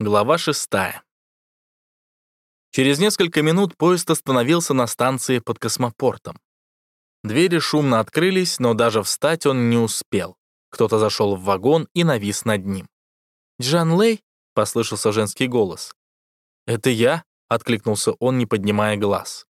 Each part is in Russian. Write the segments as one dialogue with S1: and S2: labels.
S1: Глава шестая. Через несколько минут поезд остановился на станции под космопортом. Двери шумно открылись, но даже встать он не успел. Кто-то зашел в вагон и навис над ним. «Джан Лэй?» — послышался женский голос. «Это я?» — откликнулся он, не поднимая глаз.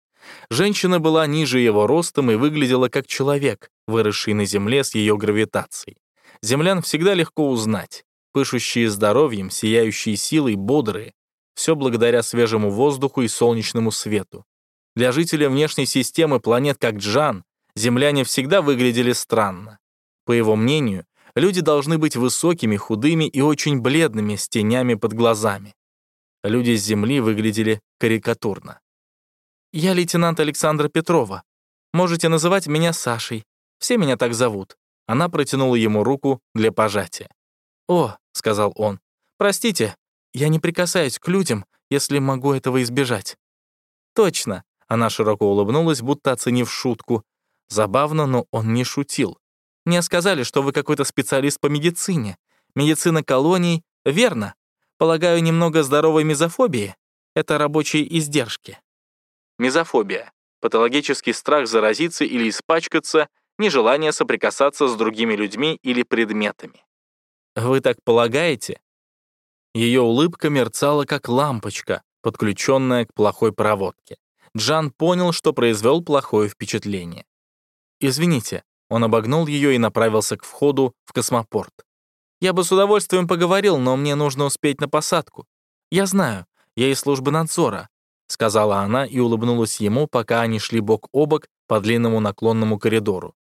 S1: Женщина была ниже его ростом и выглядела как человек, выросший на Земле с ее гравитацией. Землян всегда легко узнать пышущие здоровьем, сияющие силой, бодрые. Все благодаря свежему воздуху и солнечному свету. Для жителей внешней системы планет как Джан, земляне всегда выглядели странно. По его мнению, люди должны быть высокими, худыми и очень бледными с тенями под глазами. Люди с Земли выглядели карикатурно. «Я лейтенант Александра Петрова. Можете называть меня Сашей. Все меня так зовут». Она протянула ему руку для пожатия. «О», — сказал он, — «простите, я не прикасаюсь к людям, если могу этого избежать». «Точно», — она широко улыбнулась, будто оценив шутку. Забавно, но он не шутил. «Мне сказали, что вы какой-то специалист по медицине. Медицина колоний, верно? Полагаю, немного здоровой мизофобии? Это рабочие издержки». Мизофобия — патологический страх заразиться или испачкаться, нежелание соприкасаться с другими людьми или предметами. Вы так полагаете? Ее улыбка мерцала, как лампочка, подключенная к плохой проводке. Джан понял, что произвел плохое впечатление. «Извините», он обогнул ее и направился к входу в космопорт. «Я бы с удовольствием поговорил, но мне нужно успеть на посадку. Я знаю, я из службы надзора», — сказала она и улыбнулась ему, пока они шли бок о бок по длинному наклонному коридору.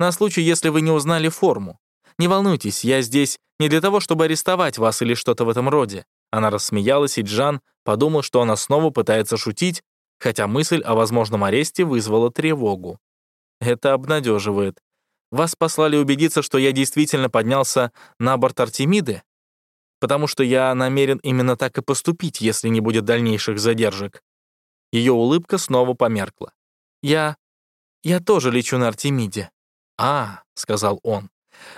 S1: «На случай, если вы не узнали форму. Не волнуйтесь, я здесь не для того, чтобы арестовать вас или что-то в этом роде». Она рассмеялась, и Джан подумал, что она снова пытается шутить, хотя мысль о возможном аресте вызвала тревогу. Это обнадеживает. Вас послали убедиться, что я действительно поднялся на борт Артемиды? Потому что я намерен именно так и поступить, если не будет дальнейших задержек. Ее улыбка снова померкла. Я... я тоже лечу на Артемиде. «А», — сказал он,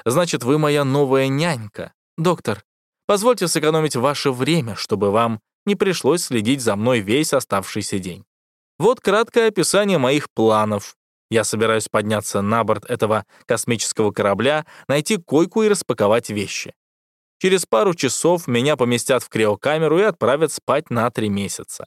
S1: Значит, вы моя новая нянька. Доктор, позвольте сэкономить ваше время, чтобы вам не пришлось следить за мной весь оставшийся день. Вот краткое описание моих планов. Я собираюсь подняться на борт этого космического корабля, найти койку и распаковать вещи. Через пару часов меня поместят в криокамеру и отправят спать на три месяца.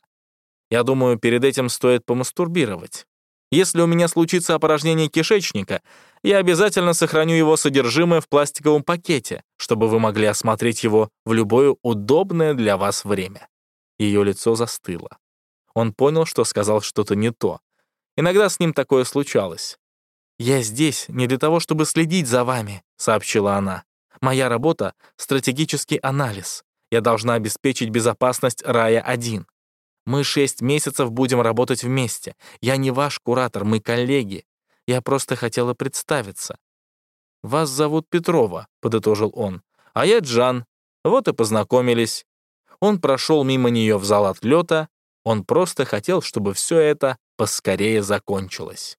S1: Я думаю, перед этим стоит помастурбировать. Если у меня случится опорожнение кишечника, я обязательно сохраню его содержимое в пластиковом пакете, чтобы вы могли осмотреть его в любое удобное для вас время». Ее лицо застыло. Он понял, что сказал что-то не то. Иногда с ним такое случалось. «Я здесь не для того, чтобы следить за вами», — сообщила она. «Моя работа — стратегический анализ. Я должна обеспечить безопасность Рая-1. Мы шесть месяцев будем работать вместе. Я не ваш куратор, мы коллеги. Я просто хотела представиться». «Вас зовут Петрова», — подытожил он. «А я Джан. Вот и познакомились». Он прошел мимо нее в зал отлета. Он просто хотел, чтобы все это поскорее закончилось.